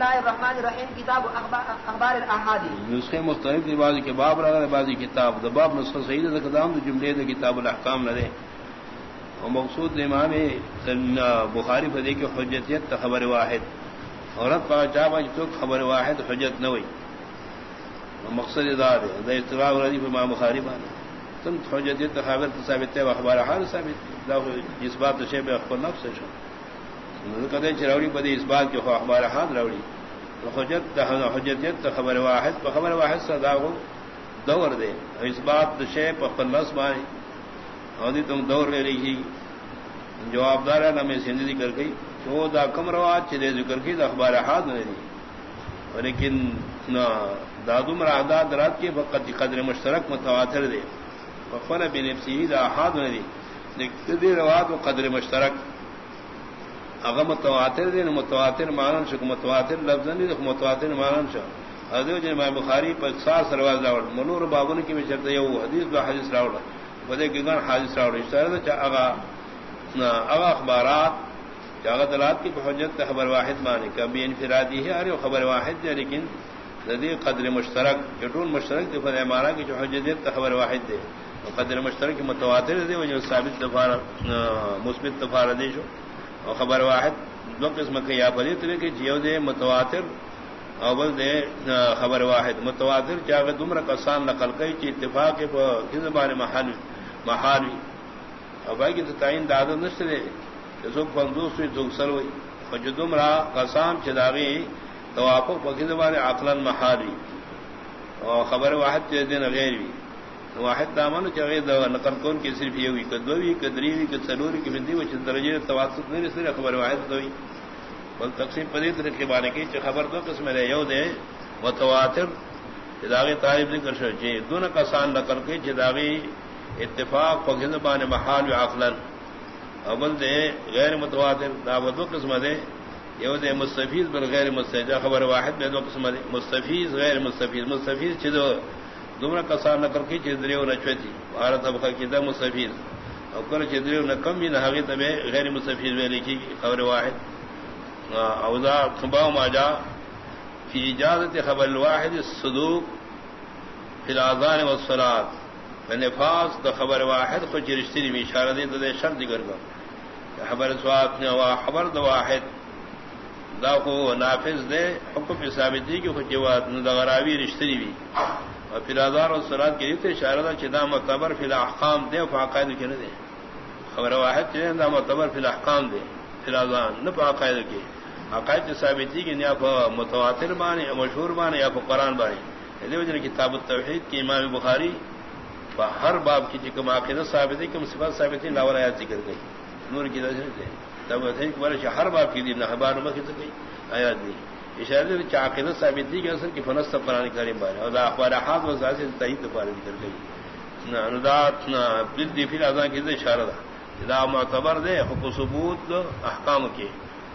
الله الرحمن الرحيم كتاب اخبار الاحاد نسخه یعنی مختلف دی بعض کے باب رہا بعض کتاب. د باب نسخه صحیح د قدام جملے د کتاب الاحکام نہ دے. اور مقصود امام بخاری فدی کی حجتیت خبر واحد. عورت کا جاب تو خبر واحد حجت نہ ہوئی. مقصد دار ہے اطلاع ردیف امام بخاری بان. تم حجتیت خبر ثابت ہے و اخبار حال ثابت اس بات شے بے اخبار نفس ہے کدے چروڑی بدی اس بات کے اخبار ہاتھ روڑی حجت حجت خبر واحد خبر واحد سدا ہو، دور دے۔ اس بات شے پلس مانی اور تم دور لے رہی جواب دار ہے نہ سندھی کر گئی۔ تو دا کم رواج چلے ذکر کی، دا اخبار ہاتھ نہیں دی۔ لیکن نہ دادم رادات رات کے فقط قدر مشترک متواتر دے۔ فن بن سی دا ہاتھ نہیں دی رواج و قدر مشترک۔ اگر متواتر دین متواتر مانن شک متواتر لفظ نہیں متواتر مانن شک ادو جن میں بخاری پر سات سرواز راوڑ. منور بابن کی میں شرط یہ حدیث با حدیث راوڑ. بدے کہ گن حدیث راوڑ. اس طرح چا اگا اگا اخبارات چاغ دلات کی حجت خبر واحد مانے. کبھی انفرادی یعنی ہے ارے خبر واحد ہے لیکن ندی قدر مشترک. جٹون مشترک دفر ہمارا کی جو حجت خبر واحد دے. قدر مشترک، متواتر دے وہ جو ثابت دفار مثبت دفار دے جو اور خبر واحد، دو قسم کے یا پری طریقے جیو دے متواتر اول دے خبر واحد۔ متواتر چاہے دمر کسان نقل کئی، چی اتفاق کس بارے محال محالوی اور بھائی کی تعین داد نشر دے جسو فندوس ہوئی دوسر ہوئی۔ اور جو دمرا کسان چداغی توافق کس بارے عقلن محالوی اور خبر واحد دن غیر بھی۔ واحد دامن چاہے دا نقل کون کی صرف یہ ہوئی کدوی کدری کہ سلوری کی بندی وہ درجے تواسط نہیں صرف خبر واحد ہوئی بل تقسیم پدی طرح کے بارے کی خبر دو قسم رہے یو دے متواتر جداغی تعریف ذکر شو جی دون کسان نقل کے جداغی اتفاق پگند بان محال و عقلن اول دے غیر متواتر، دا دو قسم دے. یو دے مستفیز بل غیر مستفیز خبر واحد میں دو قسم دے. مستفیز غیر مستفیز مستفیز چدو دمرا کسان نقل کی چدری و نچوتی بھارت اب کی دم سفید اور کر چدری و نکم بھی نہ غیر مصفید میں لکھی خبر واحد. اوزا خبا ماجا فی اجازت خبر الواحد صدوق فی الازان و سلاد نفاس دا خبر واحد کو رشتے میں اشارہ دے دے شرط کر خبر سوات نے خبر دا واحد. دا کو نافذ دے حکم ثابت دی کہ خوشی دغراوی رشتے بھی اور پھر آزار اور سراد کے لیے شاردا چدا متبر فی الحقام دے فاقاعد کے نہ دے خبر واحد چلے دا متبر فی الحقام دے پھر آزان نہ عقائد کے۔ عقائد ثابتی کہ نیا متواتر بانے مشہور بانے، یا قرآن بانے۔ یہ وجہ کتاب التوحید کی امام بخاری ہر باب کی جکم عقیدت ثابت ہے کہ صفات ثابت ہے لاور آیات ذکر گئی نور کی دے تب ہر باب کی دی، نہ بار کی گئی، آیات نہیں اشارہ دی اشارے چاقید ثابت تھی کہ اصل کی فنست قرآن کریم بارے اور اخبار حاض و ذات سے تحید پارے کر گئی نہ اندات نہ دی پھر اذان کی اشارہ تھا دا معتبر دے حق ثبوت احکام کے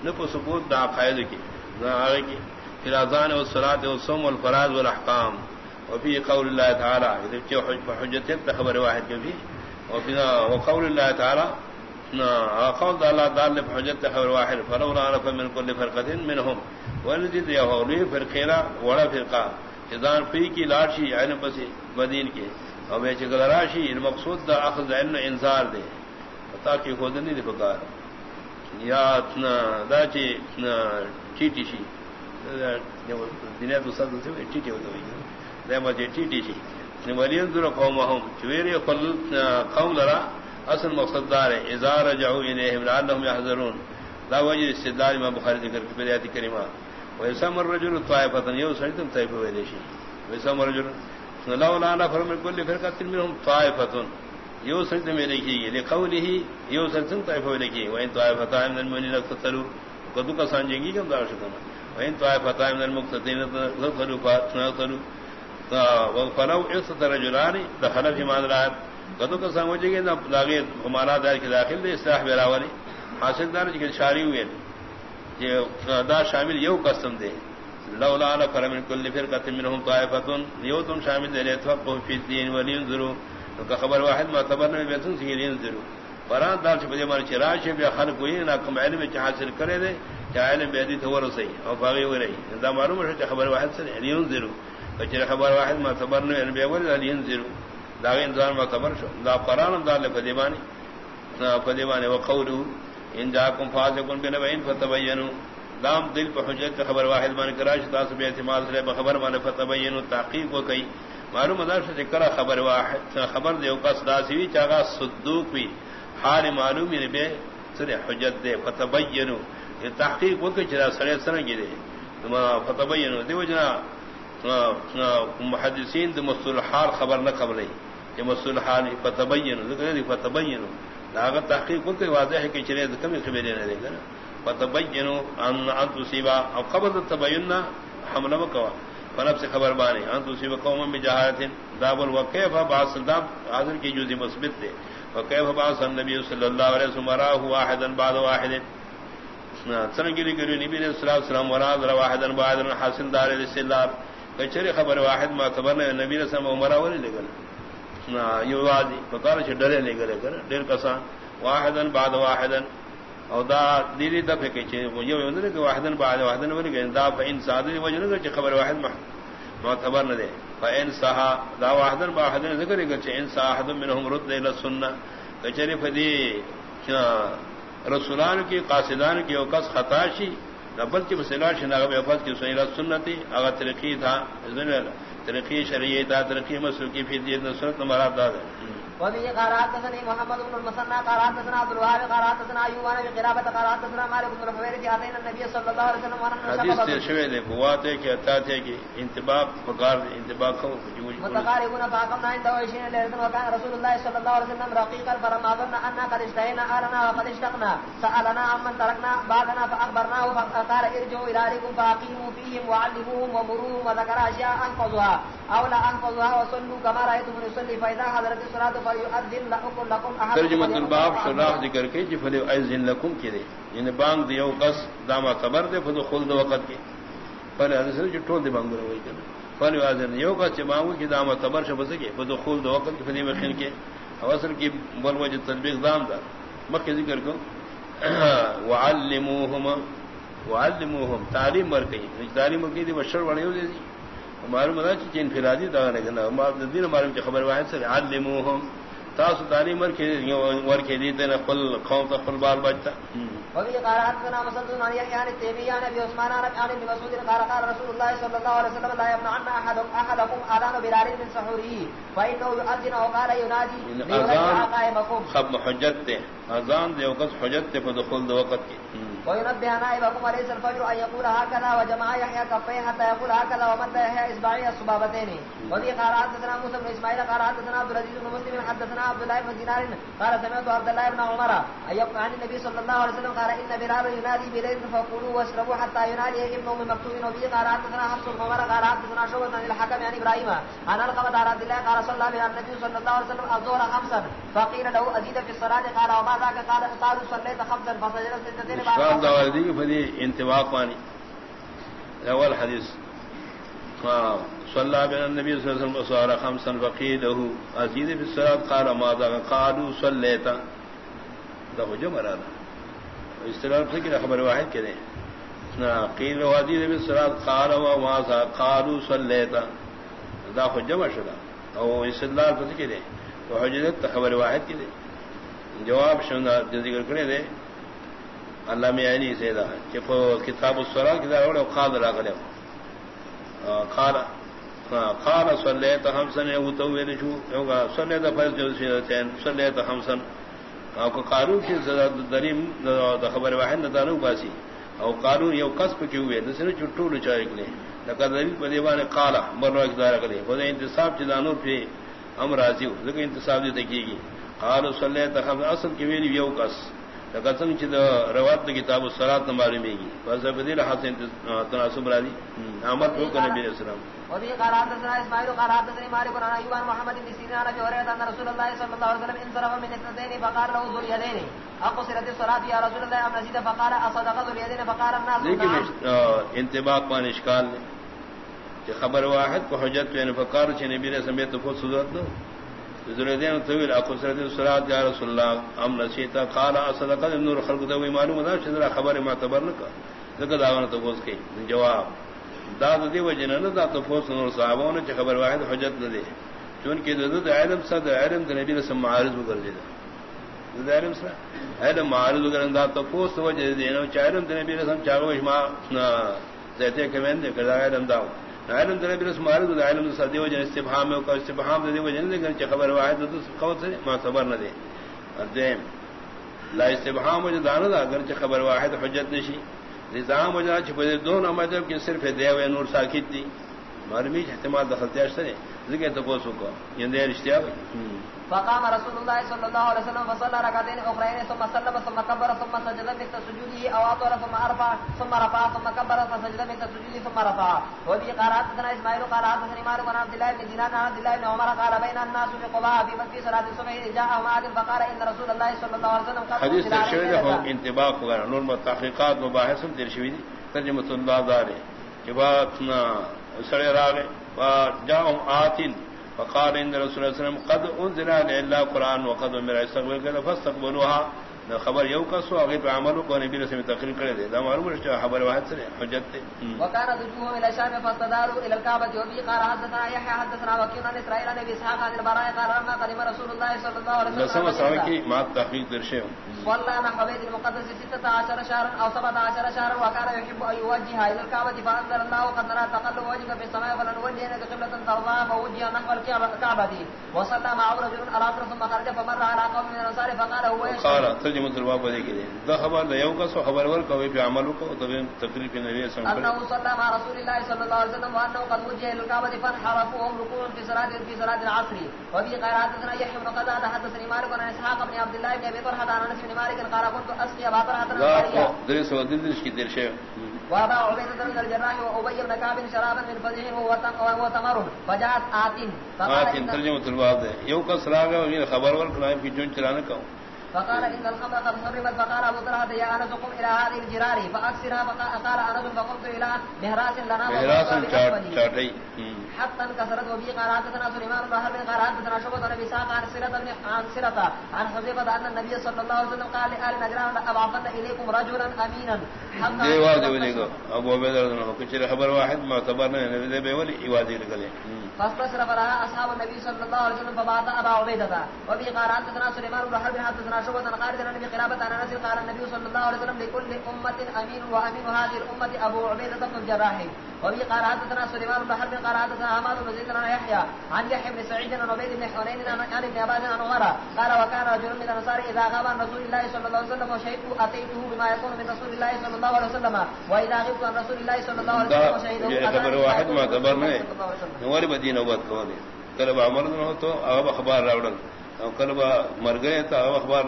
نپ ثبوت دا عقائد کی نہ آگے کی پھر اذان و سرات و سم الفراز والاحکام اور پھر قول اللہ تعالیٰ حجت خبر واحد کے بھی۔ اور پھر وقول اللہ تعالیٰ قول اللہ دال حجت خبر واحد، فلولا من كل فرقه منهم ولدي يا هولي فرقيرا وڑا فرقہ. جزان فی کی لاشی عین پسی مدین کے. اور میں چگل راشی المقصود دا اخذ علم انذار دے. پتا کہ خود نہیں دے پکار. یا اتنا دا چی ٹیٹی شی. دنیا تو سب سے ٹیٹی ہوتا ہوئی. دے مجھے ٹیٹی شی. ولین ذرا قومهم چویرے قوم لرا، اصل مقصد دار ہے. اظہار جاؤ انہیں لعلهم يحذرون دا وجہ استدلال میں بخاری ذکر کی بیات کریمہ. ویسا مر رجل طائفۃ یو سجدم طائف ویلشی ویسا مر رجل لو لا نفر من كل فرقه منهم طائفۃ یو سجد میں لکھی گئی لقوله، یو سجدم طائف ویلکی وان طائفتان من المؤمنین اقتتلوا قد کا سانجیں گی کہ دار شکنا وان طائفتان من المقتدین اقتتلوا فاتنوا فلو اقتتل رجلان دخل في معنى الآيات کدو کا سمجھے گے نہ لاگے ہمارا دار کے داخل دے اصلاح بیراولی حاصل دار جی شاری ہوئے دا شامل یو قسم دے۔ لولا نفر من كل فرقه منهم طائفه یو تم شامل دے تو فی الدین ولین ذرو خبر واحد معتبر میں بیتن سی دین ذرو بران دار سے بدے مار چراج سے بھی خلق ہوئی، نہ علم میں حاصل کرے دے کیا علم بیدی تو ورو صحیح اور باغی ہو رہی۔ دا معلوم ہے چھ خبر واحد سے علیون زیرو خبر واحد ما خبر نے علم بیول علیون زیرو دا انسان ما خبر شو۔ دا قران دار لے فدیمانی فدیمانی وقولو۔ ان جاکم فاسقون بنبین فتبینوا دام دل پہ حجت خبر واحد مان کراش تاس بے اعتماد سے خبر مان فتبینوا تحقیق و کئی. معلوم ادار سے کرا خبر واحد، خبر دے اوقات داسی چاغا صدوق بھی. حال معلوم ہے بے سر حجت دے فتبینوا یہ تحقیق وہ کہ چرا سڑے سر گرے فتبینوا دیو جنا محدثین دے مسل خبر نہ خبر نہیں یہ مسل حال فتبینوا ذکر فتبینوا داغ تحقیق وہ کہ واضح ہے کہ چرے کمی خبریں نہ دے گا فتبینوا ان ان تصيبا او خبر تبیننا حملہ وکوا فنب سے خبر بانے ان تصيبا قوم بجہالت داب الوقف بعض صدام حاضر کی جزء مثبت دے وكيف بعث النبي صلى الله عليه وسلم وراه واحدا بعد واحد. سرنگری کرو نبی علیہ الصلوۃ والسلام وراد واحدا بعد حاصل دار الاستلاب کچری خبر واحد ما خبر نبی علیہ السلام عمر ولی لگل نا فقال چ ڈرے لے گرے کر ڈر کسان. واحدا بعد واحدا او دا دیری دفع کے چ یو اندر کہ واحدا بعد واحدا ولی گئے دا فین صادری وجن کہ خبر واحد معتبر نہ دے فین صحا دا واحدا واحدا ذکر کہ چ ان صاحب منهم رد الى السنه کچری فدی رسولان کی قاصدان کی اوقس خطا شی نبل کی مسئلہ شناغ افت کی سنیرہ سنتی اگر ترقی تھا ترقی شرعی تا ترقی مسلکی فی دین نصرت مراد داد ہے وبه قرات سني محمد بن المثنى قرات سنا عبد الوهاب قرات سنا ايوب بن قرابه قرات سنا مالك بن الحويرث هذين النبي صلى الله عليه وسلم ونحن حدیث سے شوے دے بوات ہے کہ عطا تھے کہ انتباہ فقار انتباہ کو جو متقاربون فاقمنا عند وشين ليله وكان رسول الله صلى الله عليه وسلم رقيقا فلما ظن ان قد اشتهينا آلنا وقد اشتقنا سالنا عمن تركنا بعدنا فاخبرناه فقال ارجعوا الى اهلكم فاقيموا فيهم وعلموهم ومروهم وذكر اشياء انقضها او لا انقضها وصلوا كما رايتم يصلي فاذا حضرت الصلاه ترجمت الباب شراح ذکر کے جی فلی لکم کی دے۔ یعنی بانگ دیو قص داما خبر دے فدو خلد وقت کے فلی حضرت جو ٹھول دے بانگ ہوئی کرنا فلی یو قص بانگو کی داما خبر شبس کے فدو خلد وقت کے فلی مخین کے اوصل کی بل وجہ تطبیق دام دا۔ مخی ذکر کو۔ وعلموہم وعلموہم تعلیم مرکئی تعلیم مرکئی دی بشر وڑے ہو دے دی۔ معلوم ہے کہ انفرادی دا نے کہنا دین معلوم کہ خبر واحد سے علموہم تاس تعلیم ور کے ور کے دی تے قل قوم تقل بال بچتا وفي قرات كنا مسدد عن يعني تيمية نبي عثمان عن ابن مسعود قال قال رسول الله صلى الله عليه وسلم لا يمنع عنا احد احدكم اذان بلال من سحوره فانه يؤذن وقال ينادي اذان خب حجت اذان دے وقت حجت تے فدخول دے وقت کی وينبه نائبكم وليس الفجر ان يقول هكذا وجمع يحيى كفيه حتى يقول هكذا ومد يحيى اصبعي الصبابتين. وفي قرات حدثنا موسى بن اسماعيل قرات حدثنا عبد العزيز بن مسلم، حدثنا عبد الله بن دينار، قال سمعت عبد الله بن عمر ايقول عن النبي صلى الله عليه وسلم، قال ان بلال ينادي بليل فقولوا واشربوا حتى ينادي ابن ام مكتوم وفي قرات حدثنا حفص بن عمر، قال حدثنا شعبة عن الحكم عن ابراهيم عن القمة عن عبد الله، قال صلى بنا النبي صلى الله عليه وسلم الظهر خمسا. فقيل له ازيد في الصلاه قال وما ذاك قال قالوا صليت خمسا فسجد سجدتين بعد اول صلى بين النبي صلى الله عليه وسلم وصار خمسا فقيله ازيد في الصلاه قال ما ذا قالوا صليت ده جمع رانا استلام فكر خبر واحد كده نا قيل وازيد في الصلاه قال وما ذا قالوا صليت ده جمع شدا او استدلال فكر كده وحجت خبر واحد كده جواب شنو ذکر کرے دے۔ اللہ میں عینی سے دا کہ کتاب السرا کی دا اور قال راغلے قال قال صلیت خمسن او تو ویل شو۔ یوگا صلیت فرض جو سین صلیت خمسن او کو قانون کی دریم دا خبر واحد نہ دانو باسی۔ او قانون یو قصب کی ہوئے؟ نہ نسن چٹو لچارے کلے۔ لقد دلیل پر دیوان قال مرو اقدار کلے۔ وہ انتصاب چدانو پہ امر راضی ہو۔ لیکن انتصاب دی تکیگی قال صلیت خمسن اصل کی ویلی یو قص قسم چ روات کتاب الصلات نہ معلوم ہے فز بدل حسن تناسب راضی عمل کو کہ نبی اسلام اور یہ اسماعیل مالک ایوب محمد بن سیرین علی اور ان رسول اللہ صلی اللہ علیہ وسلم انصرف من اثنتين فقال له ذو اليدين اقصرت الصلاه يا رسول الله ام فقال اصدق ذو اليدين فقال الناس لیکن انتباق پان اشکال کہ خبر واحد کو حجت میں فقار چ نبی نے سمیت کو صورت نو. ذريدين طويل اكو سرد الصلاه يا رسول الله ام نسيت قال صدق النور خلق ذو معلوم ذا شذرا خبر ما تبرك ذکر داونه تو بوس کی جواب داد دی وجن نہ دا تو فوس نور صحابوں نے خبر واحد حجت نہ دے. چون کہ ذو علم صد علم نبی رسول معارض کر دے ذو علم صد علم معارض کر دا تو فوس وجہ دے نو چارم نبی رسول چاغو ما ذاتے کمن دے، کر علم داو علم در برس مارد دا علم دا دیو جن استبحام میں وکا استبحام دا دیو جن لیکن چا خبر واحد دا قوت سے، ما صبر نہ دے دیم لا استبحام وجہ دانا دا اگر چا خبر واحد حجت نشی۔ نظام وجہ چا پدر دون مطلب کی صرف دیو نور ساکت دی۔ معلومی احتمال دخلتی اشترے ذکر تپوسو کو یہ دیر اشتیاب فقام رسول الله صلى الله عليه وسلم فصلى ركعتين اخرين ثم سلم ثم كبر ثم سجد مثل سجوده او اطول ثم ارفع ثم رفع ثم كبر فسجد مثل سجوده ثم رفع۔ وفي قرات سنا اسماعيل قرات سنا مالك بن عبد الله بن دينار عبد الله بن عمر قال بين الناس في قباء في مسجد صلاه الصبح جاء معاذ فقال ان رسول الله صلى الله عليه وسلم قال حديث هو انتباه وغيره نور تحقیقات مباحث درشوی ترجمه الله دار جوابنا سڑے راغے جاؤں آتين فقال ان رسول الله صلى الله عليه وسلم، قد انزل الا قران وقد امر استقبل فاستقبلوها۔ خبر یو کا سو اگے عمل کو نبی رسول تقریر کرے دے دا معلوم ہے خبر واحد سے حجت تے وكان ذو الى الشام فاستداروا الى الكعبه وبي قال حدثنا يحيى حدثنا وكيل عن اسرائيل عن اسحاق عن البراء قال لما قدم رسول الله صلى الله عليه وسلم نسمع سوى کی؟ ما تحقیق درشے والله انا حبيت المقدس 16 شهرا او 17 شهرا وكان يحب ان يوجه الى الكعبه فانزل الله قد نرى تقلب وجهك في السماء فلنوجهنك قبلة ترضاها فوجه نحو الكعبه وصلى مع رجل الاخر ثم خرج فمر على قوم من الانصار فقال هو قال ترجمہ الباب دے کے دا خبر لے کا سو خبر ور کو بھی عمل کو تو تقریر کے نبی صلی اللہ علیہ وسلم رسول اللہ صلی اللہ علیہ وسلم وانه قد وجه الكعبه فانحرفوا ركوعا في صلاه في صلاه العصر. وفي قراءه سنا يحيى بن قتاده حدثني مالك بن اسحاق بن عبد الله بن ابي طلحه عن انس بن مالك قال كنت اسقي ابا طلحه درس ودين درس کی درش وابا عبيدة بن الجراح وابي بن كعب شرابا من فزع وتمر فجاءت آتين آتين ترجمة الباب دے یو کا سراغ خبر ور کنا کی جون چلانے کا فقال ان الخمر قد حرمت. فقال ابو طلحه يا انس قم الى هذه الجرار فاكسرها فقال انس فقمت الى مهراس لنا مهراس چاٹئی حتى انكسرت وبي. قال حدثنا سليمان بن حرب قال حدثنا شعبة بن بساق عن سيرة عن سيرة عن حذيفة ان النبي صلى الله عليه وسلم قال لآل نجران ابعثن اليكم رجلا امينا دے واضح کچھ خبر واحد معتبر نہیں نبی دے بے ولی واضح نکلے فاستشرف لها اصحاب النبي صلى الله عليه وسلم فبعث ابا عبيدة. وبه قال حدثنا سليمان بن حرب حدثنا شعبة عن خالد بن قرابة عن انس قال النبي صلى الله عليه وسلم لكل امة امين وامين هذه الامة ابو عبيدة بن الجراح. وبه قال حدثنا سليمان بن حرب قال حدثنا حماد بن زيد عن يحيى عن يحيى بن سعيد عن عبيد بن حنين عن ابن عباس عن عمر قال وكان رجل من الانصار اذا غاب عن رسول الله صلى الله عليه وسلم وشهدت اتيته بما يكون من رسول الله صلى الله عليه وسلم واذا غبت عن رسول الله صلى الله عليه وسلم وشهدت خبر واحد معتبر نہیں۔ ہماری مدینہ وقت کو دے کل عمر نہ ہو تو اب اخبار راوڑ او کلبا مر گئے تا اخبار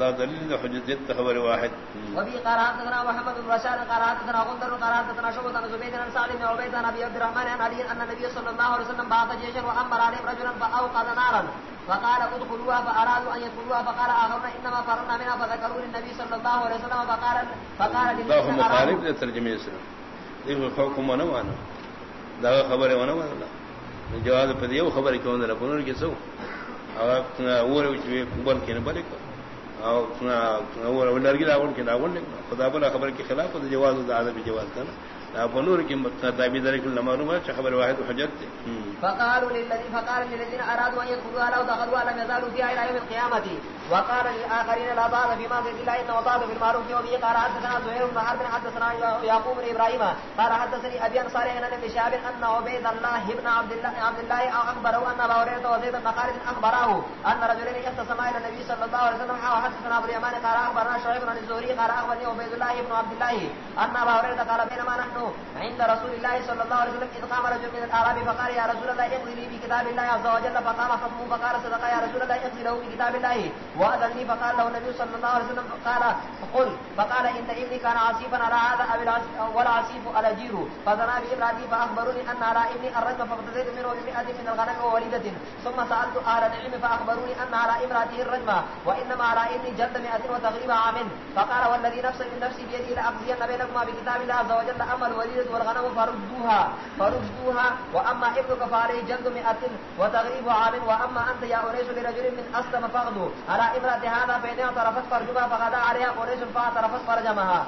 دا دلیل حجت خبر واحد. وبي قرات لنا محمد بن رشاد قرات لنا غندر قرات لنا شعبة بن زبيد بن سعد بن عبيد بن ابي عبد الرحمن عن علي ان النبي صلى الله عليه وسلم بعث جيشا وامر عليهم رجلا فاوقد نارا. فقال ادخلوها فارادوا ان يدخلوها فقال اخرون انما فرنا منها فذكروا للنبي صلى الله عليه وسلم فقال فقال للنبي مخالف للترجمه اسلام یہ حکم نہ مانا دا خبر ہے نہ مانا جواب پہ یہ خبر کیوں نہ رپنور کی سو بل کے بلے لڑکی راون کے راون خدا بلا خبر کے خلاف جواز جواز تھا نا۔ فنور کی تابی در کل معلوم ہے خبر واحد حجت تھی فقالوا للذين فقال للذين ارادوا ان يدخلوا على دخلوا لم يزالوا فيها الى يوم القيامه وقال للاخرين لا ضار فيما في الله ان وضاب بالمعروف وبه قال حدثنا زهير بن حرب، حدثنا يعقوب بن ابراهيم قال حدثني ابي انصار ان ابن شهاب ان عبيد الله ابن عبد الله عبد الله اخبره ان ابا هريره وزيد بن خالد اخبره ان رجلين يختصما الى النبي صلى الله عليه وسلم. وحدثنا ابو اليمان، قال اخبرنا شعيب بن الزهري، قال اخبرني عبيد الله ابن عبد الله ان ابا هريره قال بينما نحن عند رسول الله صلى الله عليه وسلم اذ قام رجل من الاعراب فقال يا رسول الله اقضي لي بكتاب الله عز وجل. فقام خصمه فقال صدق يا رسول الله اقضي له بكتاب الله. واذن لي فقال له النبي صلى الله عليه وسلم قال قل. فقال ان ابني كان عصيبا على هذا ابي والعصيب على جير فزنا بامراتي فاخبروني ان على ابني الرجم فابتديت منه بمئة من الغنم ووليدة. ثم سالت اهل العلم فاخبروني ان على امراته الرجم وانما على ابني جلد مئة وتغريب عام. فقال والذي نفس من نفسي بيدي لاقضين بينكما بكتاب الله عز وجل امر والوليدة والغنم فردوها فردوها. واما ابنك فعليه جلد مئة وتغريب عام. واما انت يا أنيس لرجل من اسلم فغدو على إمرأة هذا فإن اعترفت فرجها فغدا عليها أنيس فاعترفت فرجمها.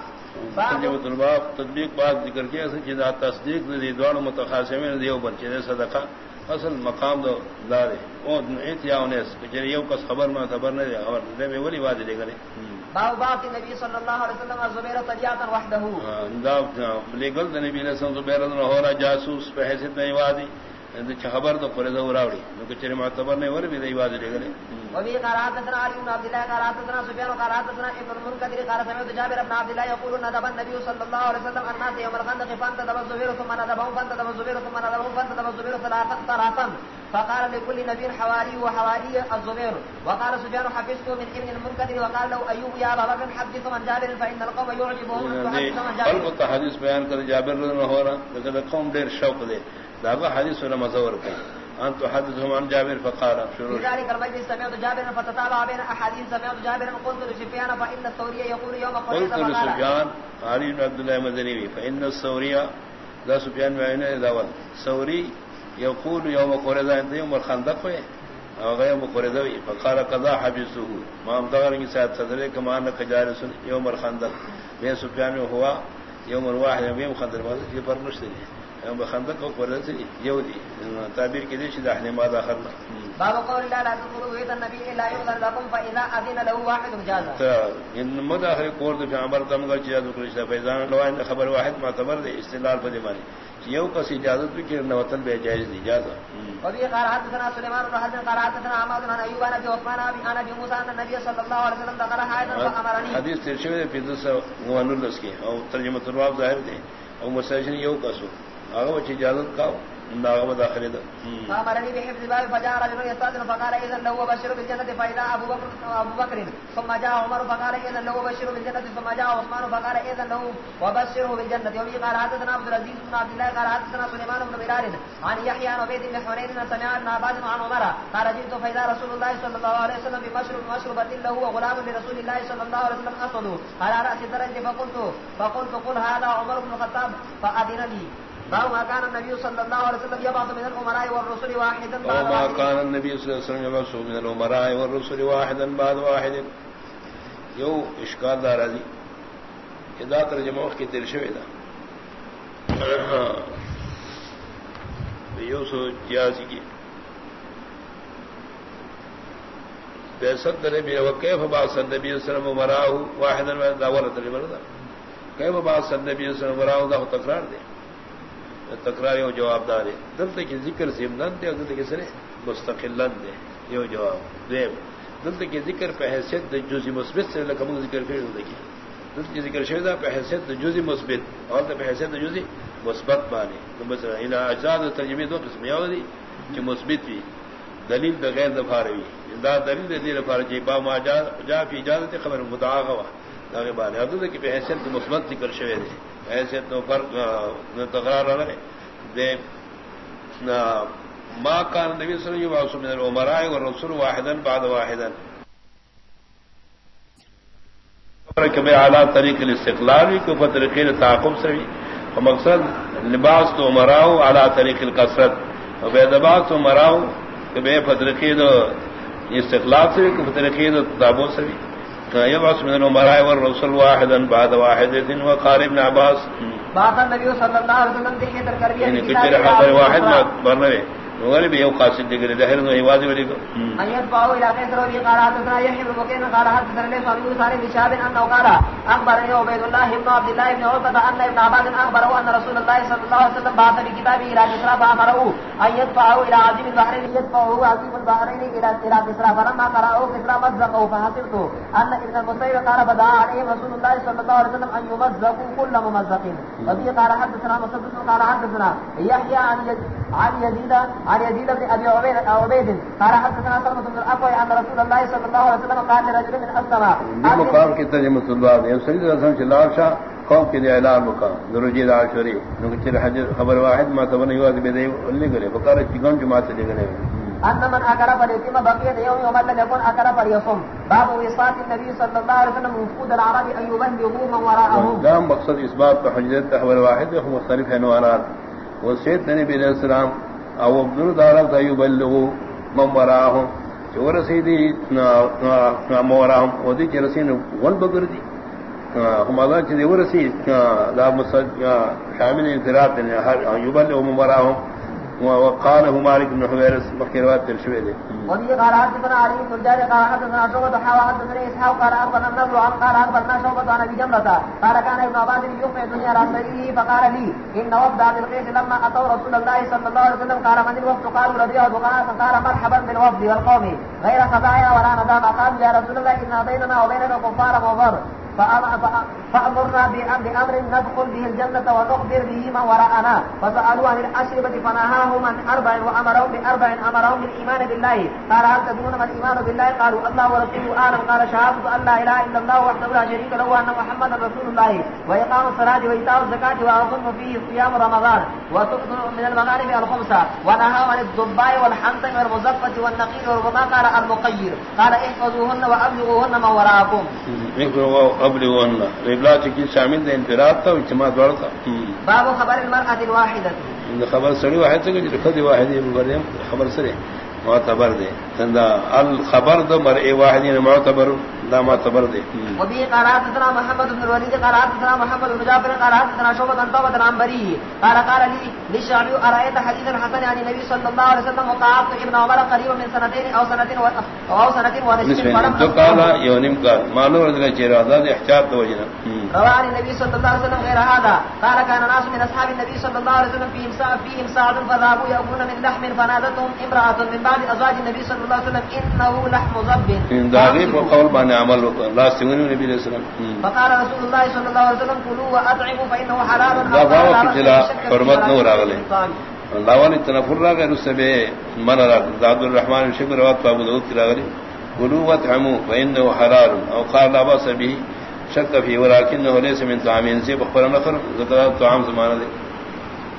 تطبیق بات ذکر کیا اصل تصدیق دی دوڑ متخاصمین دیو بچے صدقہ. اصل مقام دو دار او اتیا انیس کہ یو کس خبر میں خبر نہ خبر دے میں ولی واد دے کرے۔ باب باب نبی صلی اللہ علیہ وسلم زبیر طریقا وحده دا لگل نبی علیہ السلام زبیر نے ہو رہا جاسوس پہ حیثیت نہیں وادی خبر تو فرض وراوڑی نو چرے معتبر نے ور بھی دی واد دے کرے وبه قرات ثنا علي بن عبد الله قرات ثنا سفيان قرات ثنا ابن المنكدر قال سمعت جابر بن عبد الله يقول ندب النبي صلى الله عليه وسلم الناس يوم الخندق فانتدب الزبير ثم ندبهم فانتدب الزبير ثم ندبهم فانتدب الزبير ثلاثا ثلاثا فقال لكل نبي حواري وحواري الزبير. وقال سفيان حفظت من ابن المنكدر وقال له ايوب يا ابا بكر حدث من جابر فان القوم يعجبهم حديث من جابر. حديث بیان کر جابر رضی اللہ عنہ لیکن قوم دیر شوق دے دا حدیث ولا مزور کہیں ان تحدثهم عن جابر فقال شروع۔ ذلك المجلس سمعت جابر فتتابع بين احاديث سمعت جابر قلت لسفيان فان الثوري يقول يوم قلت لسفيان علي بن عبد الله المدني فان الثوري ذا سفيان بن الاول ثوري يقول يوم قريظه عند يوم الخندق او غير مقرده فقال قضاء حبسه. ما امدغر کی ساتھ صدر کمان کجار سن يوم الخندق. میں سفيان ہوا يوم الواحد يوم خندق. یہ پر مشتری بخندق کو قرد سے یو دی تعبیر کی دیش داحنے ماذا خرنا باب قول لا لا تقولوا ويت النبي الا يغفر لكم فاذا اذن له واحد جازا ان مداخل قول في عمر تم کا کرشتا فیضان لو ان خبر واحد معتبر دے استدلال پر مانی یو کس اجازت بھی کہ نوتن بے جائز دی اجازت وفي قال حدثنا سليمان بن حرب قال حدثنا عماد بن ايوب بن عثمان بن انا بن موسى ان النبي صلى الله عليه وسلم دخل حائطا فامرني حدیث ترشوی في ذس هو نلس کی او ترجمہ الرواب ظاہر دے او مساجن یو کسو اگر اجازت کا ناغم داخل دا۔ فامرني بحفظ باب فجاء رجل يستاذن فقال اذا له بشر بالجنه فاذا ابو بكر ابو بكر ثم جاء عمر فقال اذا له بشر بالجنه ثم جاء عثمان فقال اذا له وبشره بالجنه وفي قال حدثنا عبد العزيز بن عبد الله قال حدثنا سليمان بن بلال عن يحيى بن عبيد بن حنين سمع ابن عباس عن عمر قال جئت فاذا رسول الله صلى الله عليه وسلم بمشرب مشربة له وغلام لرسول الله صلى الله عليه وسلم اسود على راس الدرج فقلت فقلت قل هذا عمر بن الخطاب فاذن لي. ما كان النبي صلى الله عليه وسلم يبعث من الامراء والرسل واحدا بعد ما كان النبي صلى الله عليه وسلم يبعث من الامراء والرسل واحدا بعد واحد. يو اشكال دار دي اذا ترجمه وقت دل شوي ده. يو سو جياسي کی. بيسد النبي وكيف بعث النبي صلى الله عليه وسلم امراء واحدا بعد اول ترجمه كيف بعث النبي صلى الله عليه وسلم امراء تكرار ده تکرار یو جواب دار ہے۔ دلت کی ذکر سمدن دے دلت کے سرے مستقل دے۔ یو جواب۔ دے دلت کی ذکر پہ حیثیت جزی مثبت سے لکم ذکر پھر دیکھی دلت کی ذکر شہدا پہ حیثیت جزی مثبت اور پہ حیثیت جزی مثبت بانے۔ تو بس الى اجزاد ترجمے دو قسم یاو دی کہ مثبت بھی دلیل بغیر دفار ہوئی دا دلیل دلیل دفار جی با ما جا, جا فی اجازت خبر مدعا ہوا داغے بانے۔ اب دلت کی پہ حیثیت دے مثبت ذکر شہدے ایسے تو فرق تکرار رہے۔ دے ماں کا نبی صلی اللہ علیہ وسلم عمرائے اور رسول واحدن بعد واحدن کہ بے اعلیٰ طریق الاستقلال بھی کو طریقے تعاقب سے بھی۔ مقصد لباس تو مراؤ اعلیٰ طریق الکثرت۔ اور بے دباس تو مراؤ کہ بے فطرقید استقلال سے بھی کہ فطرقید تعبوں سے بھی۔ يبعث من الأمراء والرسل واحدا بعد واحد وقال ابن عباس۔ بعث النبي صلى الله عليه وسلم تحية الكربية يعني كتير حضر واحد ما برنوه غالب یو قاصد دیگر ظاہر نو ایواز ولی کو ایت باو الى قیصر و قال حدثنا يحيى بن بكير قال حدثنا ليس ابن سالم بن شهاب انه قال اخبرني عبيد الله بن عبد الله بن عتبة ان ابن عباس اخبره ان رسول الله صلى الله عليه وسلم بعث بكتابه الى كسرى فامره ان يدفعه الى عظيم البحرين يدفعه عظيم البحرين الى الى كسرى فلما قرأه كسرى مزقه فحسبت ان ابن المسيب قال فدعا عليهم رسول الله صلى الله عليه وسلم ان يمزقوا كل ممزق وفي قال حدثنا مسدد قال حدثنا يحيى عن عن يزيد عن يزيد بن ابي عبيد عبيد. قال حدثنا سلمة بن الاقوى ان رسول الله صلى الله عليه وسلم قال لرجل من اسلم مقام کی ترجمہ الباب یہ سید رسول اللہ شاہ قوم کے لیے اعلان مقام درجی العاشری نو کہ خبر واحد ما تبن یواز بے دے ولنے کرے جماعت دے گنے ان من اكل فليتم بقيه يوم ومن لم اكل فليصم. باب وصات النبي صلى الله عليه وسلم وفود العرب ان يبلغوا من وراءهم. دام مقصد اس بات پر حجت تحول واحد ہے مختلف ہے نوارات وہ سید نبی علیہ السلام، او عبد دارت يبلغوا من وراءهم جو رسیدی موراهم ودی رسین ون بگردی۔ ہم اللہ چیز ورسی لا مسجد شامل انتراب ہر يبلغوا من وراءهم وقال هو مالك بن حويرس مخيرات ترشوي وفي قال حدثنا علي بن جاري قال حدثنا شعبة حاوى حدثنا إسحاق، قال أخبرنا النبي عن قال أخبرنا شعبة عن أبي جمرة، قال كان ابن عباس يقع الدنيا رأسه فقال لي، إن وفد عبد القيس لما أتوا رسول الله صلى الله عليه وسلم، قال من الوفد؟ قالوا رضي الله عنه، قال مرحبا بالوفد والقوم، غير خزايا ولا ندام قال يا رسول الله، إن بيننا وبيننا كفار مضر. فأمرنا بأمر ندخل به الجنة ونخبر به من وراءنا. فسألوا عن الأشربة فنهاهم عن أربع وأمرهم بأربع أمرهم بالإيمان بالله. قال، هل تدرون ما الإيمان بالله؟ قالوا، الله ورسوله أعلم. قال، شهادة أن لا إله إلا الله وحده لا شريك له وأن محمدا رسول الله. وإقام الصلاة وإيتاء الزكاة وأظن فيه صيام رمضان. وتؤثر من المغارب الخمسة ونهى عن الضباء والحنطة والمزفة والنقيل والربا قال، المقير. قال، احفظوهن وأبلغوهن من وراءكم. قبل ابلا چکی شامل دے انفراد تھا اجتماع دوڑ تھا۔ باب خبر المرأة الواحدة. خبر سڑی واحد سے خود واحد خبر سرے معتبر دے۔ الخبر دو مرء واحد معتبر۔ دا معتبر دے۔ وبه قرات تنا محمد بن الوليد قرات تنا محمد بن جعفر قرات تنا شعبہ بن طوبہ بن عنبری قال قال لي للشعبي ارأيت حديث الحسن عن النبي صلى الله عليه وسلم وقعت ابن عمر قريبا من سنتين او سنتين او سنتين ونصف تو قال يونم قال معلوم رضي الله عنه احتياط توجنا رواه عن النبي صلى الله عليه وسلم غير هذا. قال كان ناس من اصحاب النبي صلى الله عليه وسلم فيهم ساعة فيهم ساعة فذهبوا يأكلون من لحم فنادتهم امرأة من بعد ازواج النبي صلى الله عليه وسلم انه لحم ضب ان داغي وقول بان عمل لا سمن النبي عليه السلام. فقال رسول الله صلى الله عليه وسلم كلوا واطعموا فانه حلال. لا باو حرمت نور تنفر را غير سبه من را عبد الرحمن شکر وقت ابو داود راغلي كلوا واطعموا فانه حلال. او قال لا باس به شك فيه ولكنه ليس من طعام ينسب خبر نفر ذكر طعام زمانه